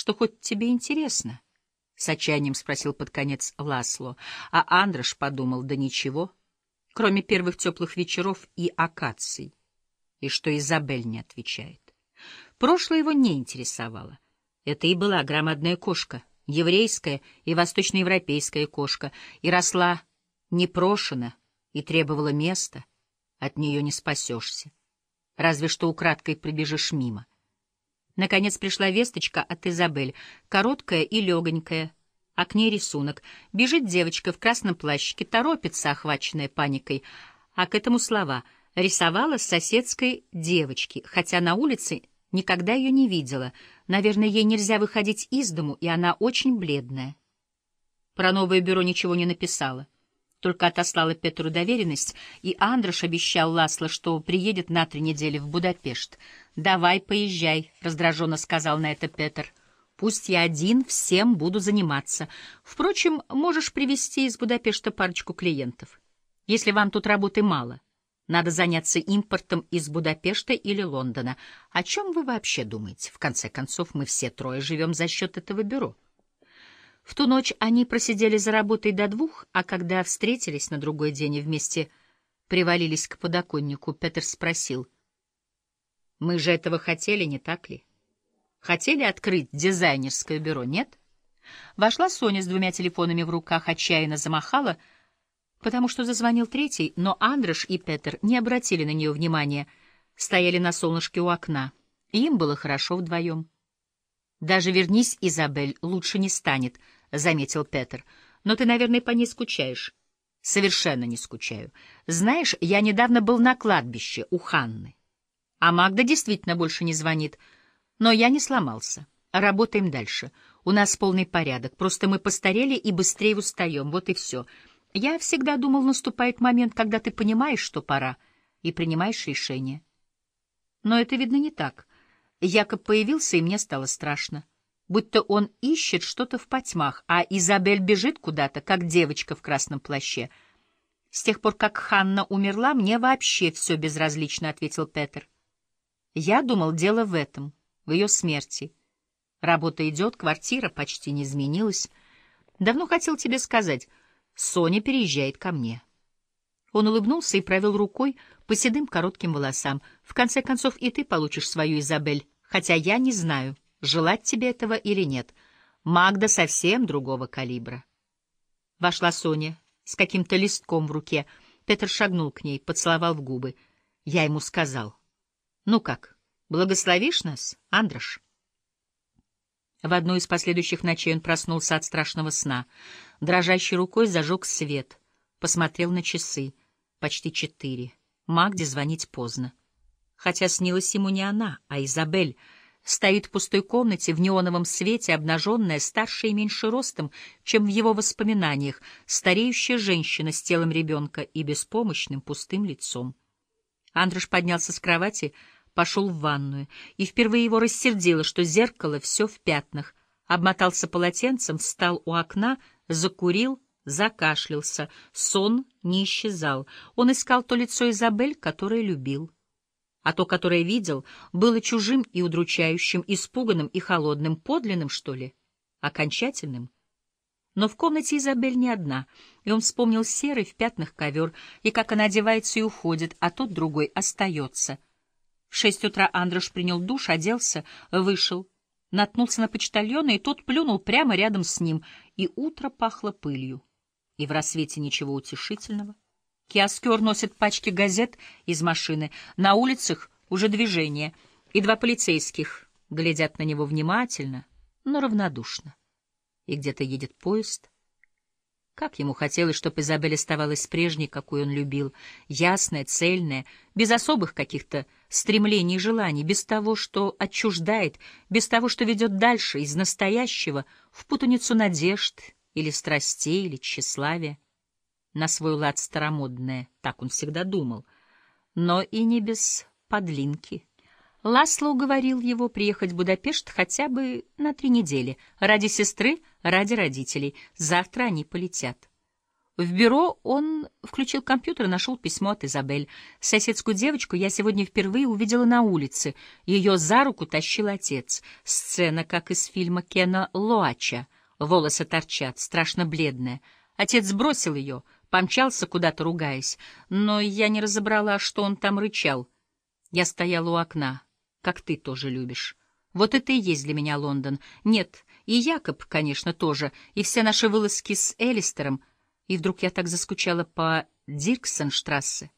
что хоть тебе интересно? — с отчаянием спросил под конец Ласло, а Андрош подумал, да ничего, кроме первых теплых вечеров и акаций, и что Изабель не отвечает. Прошлое его не интересовало. Это и была громадная кошка, еврейская и восточноевропейская кошка, и росла непрошена и требовала места, от нее не спасешься, разве что украдкой пробежишь мимо. Наконец пришла весточка от Изабель, короткая и легонькая, а к ней рисунок. Бежит девочка в красном плащике, торопится, охваченная паникой, а к этому слова рисовала с соседской девочки, хотя на улице никогда ее не видела. Наверное, ей нельзя выходить из дому, и она очень бледная. Про новое бюро ничего не написала только отослала Петру доверенность, и Андрош обещал Ласло, что приедет на три недели в Будапешт. «Давай, поезжай», — раздраженно сказал на это Петр. «Пусть я один всем буду заниматься. Впрочем, можешь привезти из Будапешта парочку клиентов. Если вам тут работы мало, надо заняться импортом из Будапешта или Лондона. О чем вы вообще думаете? В конце концов, мы все трое живем за счет этого бюро». В ту ночь они просидели за работой до двух, а когда встретились на другой день и вместе привалились к подоконнику, Петр спросил. «Мы же этого хотели, не так ли? Хотели открыть дизайнерское бюро, нет?» Вошла Соня с двумя телефонами в руках, отчаянно замахала, потому что зазвонил третий, но Андрош и Петр не обратили на нее внимания, стояли на солнышке у окна, им было хорошо вдвоем. «Даже вернись, Изабель, лучше не станет», — заметил Петер. «Но ты, наверное, по ней скучаешь». «Совершенно не скучаю. Знаешь, я недавно был на кладбище у Ханны. А Магда действительно больше не звонит. Но я не сломался. Работаем дальше. У нас полный порядок. Просто мы постарели и быстрее устаем. Вот и все. Я всегда думал, наступает момент, когда ты понимаешь, что пора, и принимаешь решение. Но это, видно, не так. Якоб появился, и мне стало страшно. Будто он ищет что-то в потьмах, а Изабель бежит куда-то, как девочка в красном плаще. С тех пор, как Ханна умерла, мне вообще все безразлично, — ответил Петер. Я думал, дело в этом, в ее смерти. Работа идет, квартира почти не изменилась. Давно хотел тебе сказать, Соня переезжает ко мне. Он улыбнулся и провел рукой по седым коротким волосам. В конце концов, и ты получишь свою Изабель хотя я не знаю, желать тебе этого или нет. Магда совсем другого калибра. Вошла Соня с каким-то листком в руке. Петр шагнул к ней, поцеловал в губы. Я ему сказал. «Ну как, благословишь нас, Андрош?» В одну из последующих ночей он проснулся от страшного сна. Дрожащей рукой зажег свет. Посмотрел на часы. Почти четыре. Магде звонить поздно хотя снилась ему не она, а Изабель, стоит в пустой комнате в неоновом свете, обнаженная, старше и меньше ростом, чем в его воспоминаниях, стареющая женщина с телом ребенка и беспомощным пустым лицом. Андрош поднялся с кровати, пошел в ванную, и впервые его рассердило, что зеркало все в пятнах, обмотался полотенцем, встал у окна, закурил, закашлялся. Сон не исчезал. Он искал то лицо Изабель, которое любил а то, которое видел, было чужим и удручающим, испуганным и холодным, подлинным, что ли, окончательным. Но в комнате Изабель не одна, и он вспомнил серый в пятнах ковер, и как она одевается и уходит, а тот другой остается. В шесть утра Андрош принял душ, оделся, вышел, наткнулся на почтальона, и тот плюнул прямо рядом с ним, и утро пахло пылью. И в рассвете ничего утешительного. Киоскер носит пачки газет из машины. На улицах уже движение, и два полицейских глядят на него внимательно, но равнодушно. И где-то едет поезд. Как ему хотелось, чтобы Изабель оставалась прежней, какой он любил, ясная, цельная, без особых каких-то стремлений и желаний, без того, что отчуждает, без того, что ведет дальше, из настоящего, в путаницу надежд или страстей или тщеславия на свой лад старомодное, так он всегда думал, но и не без подлинки. Ласло уговорил его приехать в Будапешт хотя бы на три недели, ради сестры, ради родителей. Завтра они полетят. В бюро он включил компьютер и нашел письмо от Изабель. Соседскую девочку я сегодня впервые увидела на улице. Ее за руку тащил отец. Сцена, как из фильма Кена Лоача. Волосы торчат, страшно бледная. Отец сбросил ее, помчался куда-то, ругаясь. Но я не разобрала, что он там рычал. Я стояла у окна, как ты тоже любишь. Вот это и есть для меня Лондон. Нет, и Якоб, конечно, тоже, и все наши вылазки с Элистером — и вдруг я так заскучала по Дирксенштрассе.